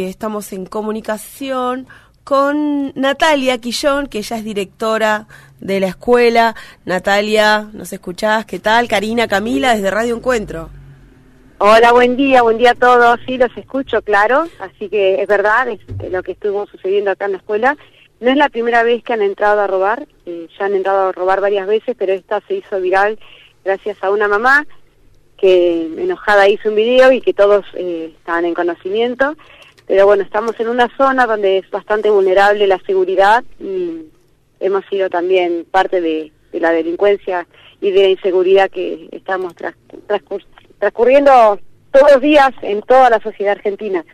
Estamos en comunicación con Natalia Quillón, que ella es directora de la escuela. Natalia, ¿nos escuchás? ¿Qué tal? Karina, Camila, desde Radio Encuentro. Hola, buen día, buen día a todos. Sí, los escucho, claro. Así que es verdad es lo que estuvo sucediendo acá en la escuela. No es la primera vez que han entrado a robar, eh, ya han entrado a robar varias veces, pero esta se hizo viral gracias a una mamá que enojada hizo un video y que todos eh, estaban en conocimiento pero bueno, estamos en una zona donde es bastante vulnerable la seguridad y hemos sido también parte de, la delincuencia y de la inseguridad que estamos transcurriendo todos los días en toda la sociedad argentina.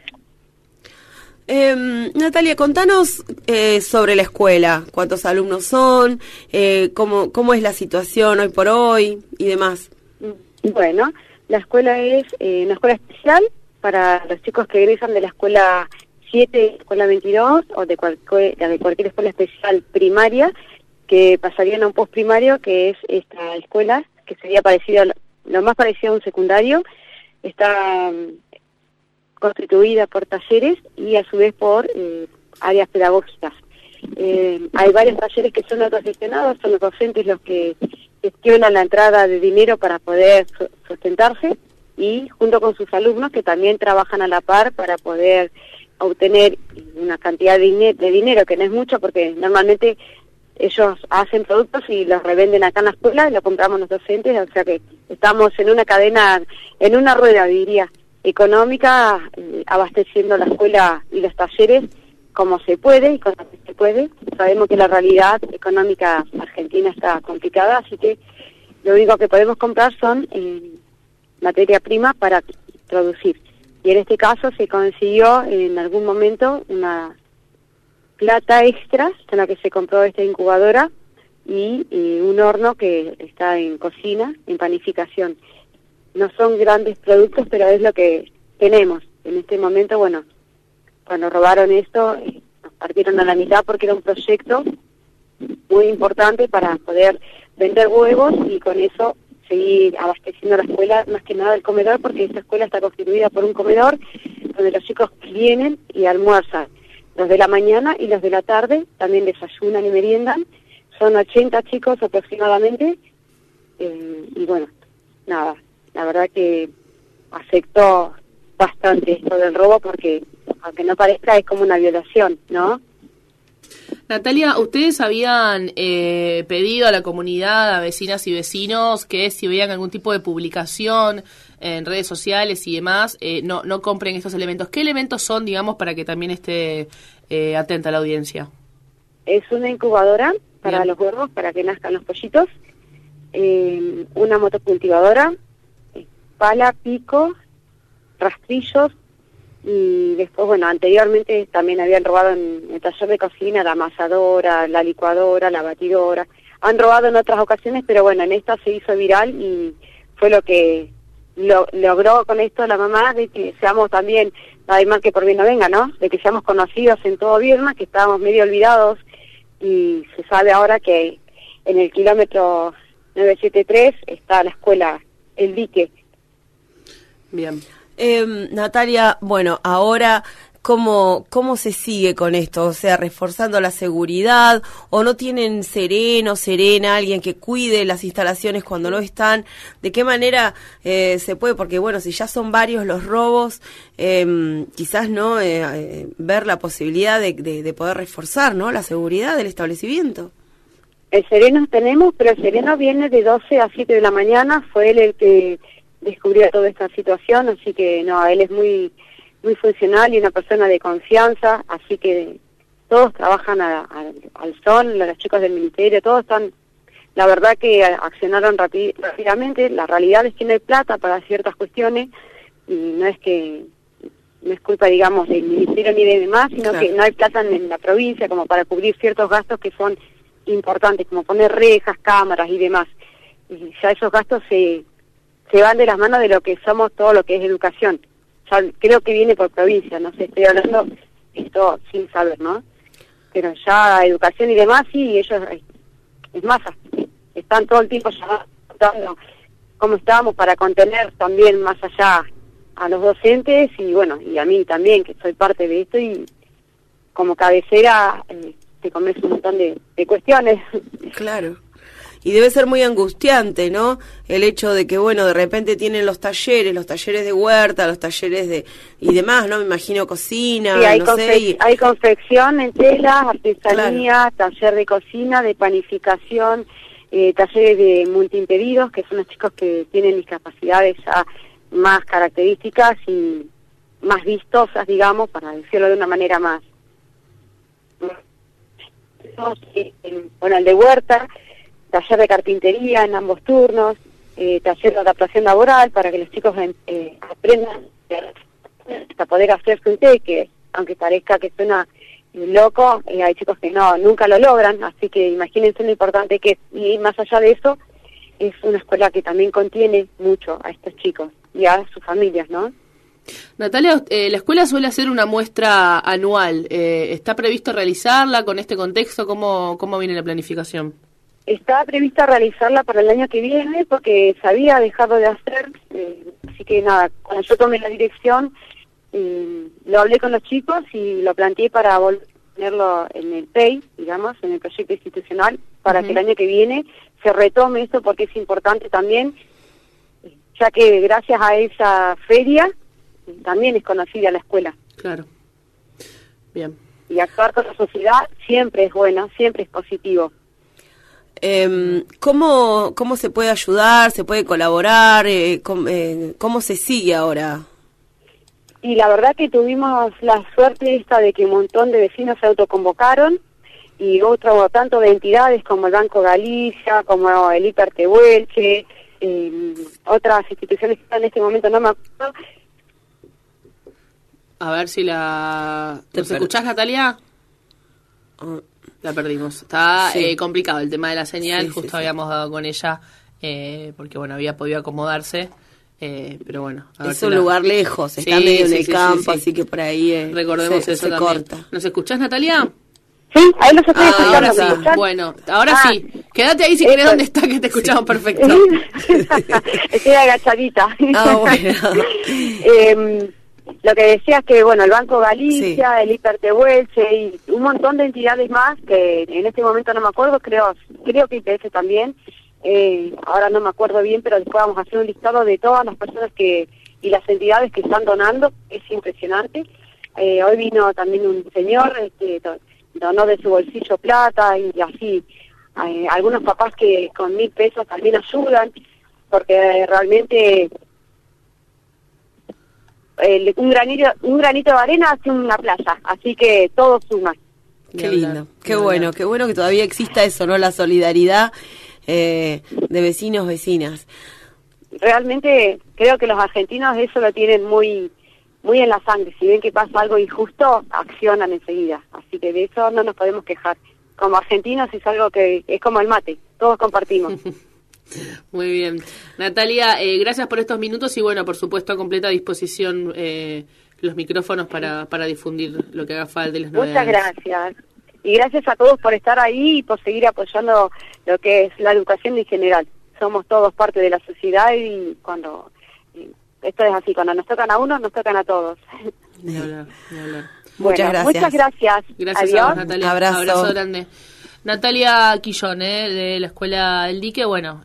Eh, Natalia, contanos eh, sobre la escuela, cuántos alumnos son, eh, cómo, cómo es la situación hoy por hoy y demás. Bueno, la escuela es eh, una escuela especial para los chicos que egresan de la escuela 7, escuela 22 o de cualquier, de cualquier escuela especial primaria que pasarían a un postprimario que es esta escuela que sería parecido lo más parecido a un secundario. Está mm, constituida por talleres y a su vez por eh, áreas pedagógicas. Eh, hay varios talleres que son autogestionados son los docentes los que gestionan la entrada de dinero para poder sustentarse y junto con sus alumnos que también trabajan a la par para poder obtener una cantidad de, dinero que no es mucho porque normalmente ellos hacen productos y los revenden acá en la escuela y lo compramos los docentes, o sea que estamos en una cadena, en una rueda, diría, económica, eh, abasteciendo la escuela y los talleres como se puede y como se puede. Sabemos que la realidad económica argentina está complicada, así que lo único que podemos comprar son eh, materia prima para producir. Y en este caso se consiguió en algún momento una plata extra con la que se compró esta incubadora y, un horno que está en cocina, en panificación. No son grandes productos, pero es lo que tenemos. En este momento, bueno, cuando robaron esto, eh, nos partieron a la mitad porque era un proyecto muy importante para poder vender huevos y con eso seguir abasteciendo la escuela, más que nada el comedor, porque esta escuela está constituida por un comedor donde los chicos vienen y almuerzan. Los de la mañana y los de la tarde también desayunan y meriendan. Son 80 chicos aproximadamente. Eh, y bueno, nada, la verdad que aceptó bastante esto del robo porque, aunque no parezca, es como una violación, ¿no? Natalia, ustedes habían eh, pedido a la comunidad, a vecinas y vecinos, que si veían algún tipo de publicación en redes sociales y demás, eh, no, no compren estos elementos. ¿Qué elementos son, digamos, para que también esté eh, atenta la audiencia? Es una incubadora para los huevos, para que nazcan los pollitos, una motocultivadora, pala, pico, rastrillos, y después, bueno, anteriormente también habían robado en el taller de cocina la amasadora, la licuadora, la batidora. Han robado en otras ocasiones, pero bueno, en esta se hizo viral y fue lo que lo, logró con esto la mamá de que seamos también, además que por bien no venga, ¿no? De que seamos conocidos en todo Vierna, que estábamos medio olvidados y se sabe ahora que en el kilómetro 973 está la escuela El Dique. Bien. Eh, Natalia, bueno, ahora ¿Cómo, ¿Cómo se sigue con esto? O sea, reforzando la seguridad o no tienen sereno, serena, alguien que cuide las instalaciones cuando no están. ¿De qué manera eh, se puede? Porque bueno, si ya son varios los robos, eh, quizás no eh, eh, ver la posibilidad de, de, de, poder reforzar, ¿no? La seguridad del establecimiento. El sereno tenemos, pero el sereno viene de 12 a 7 de la mañana. Fue él el que descubrió toda esta situación, así que no, él es muy muy funcional y una persona de confianza, así que todos trabajan al sol, los chicos del ministerio, todos están, la verdad que accionaron rápidamente, la realidad es que no hay plata para ciertas cuestiones y no es que no es culpa, digamos, del ministerio ni de demás, sino que no hay plata en la provincia como para cubrir ciertos gastos que son importantes, como poner rejas, cámaras y demás. Y ya esos gastos se se van de las manos de lo que somos todo lo que es educación. creo que viene por provincia, no sé, estoy hablando esto sin saber, ¿no? Pero ya educación y demás, sí, ellos, es más, están todo el tiempo ya cómo estábamos para contener también más allá a los docentes y bueno, y a mí también, que soy parte de esto y como cabecera eh, te comes un montón de, de cuestiones. Claro. Y debe ser muy angustiante, ¿no? El hecho de que, bueno, de repente tienen los talleres, los talleres de huerta, los talleres de... y demás, ¿no? Me imagino cocina, Sí, hay, no sé. y- hay confección en telas, artesanía, taller de cocina, de panificación, eh, talleres de multiimpedidos, que son los chicos que tienen discapacidades ya más características y más vistosas, digamos, para decirlo de una manera más. Bueno, el de huerta, taller de carpintería en ambos turnos, eh, taller de adaptación laboral para que los chicos eh, aprendan hasta poder hacerse un té, que aunque parezca que suena eh, loco, hay chicos que no, nunca lo logran, así que imagínense lo importante que es. Y más allá de eso, es una escuela que también contiene mucho a estos chicos y a sus familias, ¿no? Natalia, eh, la escuela suele hacer una muestra anual. ¿Está previsto realizarla con este contexto? ¿Cómo, cómo viene la planificación? Está prevista realizarla para el año que viene porque se había dejado de hacer, eh, así que nada, cuando yo tomé la dirección, eh, lo hablé con los chicos y lo planteé para ponerlo en el PEI, digamos, en el proyecto institucional, para que el año que viene se retome esto porque es importante también, ya que gracias a esa feria también es conocida la escuela. Claro. Bien. Y actuar con la sociedad siempre es bueno, siempre es positivo. Em, ¿cómo, ¿Cómo se puede ayudar? ¿Se puede colaborar? Eh, com- eh, ¿Cómo se sigue ahora? Y la verdad que tuvimos la suerte esta de que un montón de vecinos se autoconvocaron y otro tanto de entidades como el Banco Galicia, como el Hiper Tehuelche, eh, otras instituciones que están en este momento no me acuerdo, A ver si la... Te ¿Nos per- escuchás, Natalia? Ah, La perdimos. Está Sí. eh, complicado el tema de la señal. Sí, sí, Justo sí. habíamos dado con ella eh, porque, bueno, había podido acomodarse. eh, pero bueno. a Es un la- lugar lejos, está Sí, medio en sí, el sí, sí, campo, sí. así que por ahí eh, Recordemos se, eso se también. corta. ¿Nos escuchás, Natalia? Sí, ahí los estoy Ah, escuchando. ahora ¿me sí. Bueno, ahora Ah. sí. Quédate ahí si querés donde está, que te escuchamos perfecto. Estoy agachadita. Ah, bueno. Em, lo que decía es que, bueno, el Banco Galicia, el Hiper Tehuelche y un montón de entidades más que en este momento no me acuerdo, creo creo que IPF también, eh, ahora no me acuerdo bien, pero después vamos a hacer un listado de todas las personas que y las entidades que están donando, es impresionante. Eh, hoy vino también un señor, este, do- donó de su bolsillo plata y así, eh, algunos papás que con mil pesos también ayudan, porque realmente el- un granito un granito de arena hace una playa, así que todo suma. Qué lindo, qué bueno, qué bueno que todavía exista eso, ¿no? La solidaridad eh, de vecinos, vecinas. Realmente creo que los argentinos eso lo tienen muy muy en la sangre. Si ven que pasa algo injusto, accionan enseguida. Así que de eso no nos podemos quejar. Como argentinos es algo que es como el mate, todos compartimos. Muy bien. Natalia, eh, gracias por estos minutos y bueno, por supuesto, a completa disposición eh, los micrófonos para, para difundir lo que haga falta y las Muchas gracias. Y gracias a todos por estar ahí y por seguir apoyando lo que es la educación en general. Somos todos parte de la sociedad y cuando y esto es así, cuando nos tocan a uno, nos tocan a todos. Ni hablar, ni hablar. Muchas Bueno, gracias. Muchas gracias. Gracias Adiós. a vos, Natalia. Abrazo. grande. Natalia Quillón, eh, de la Escuela del Dique, bueno,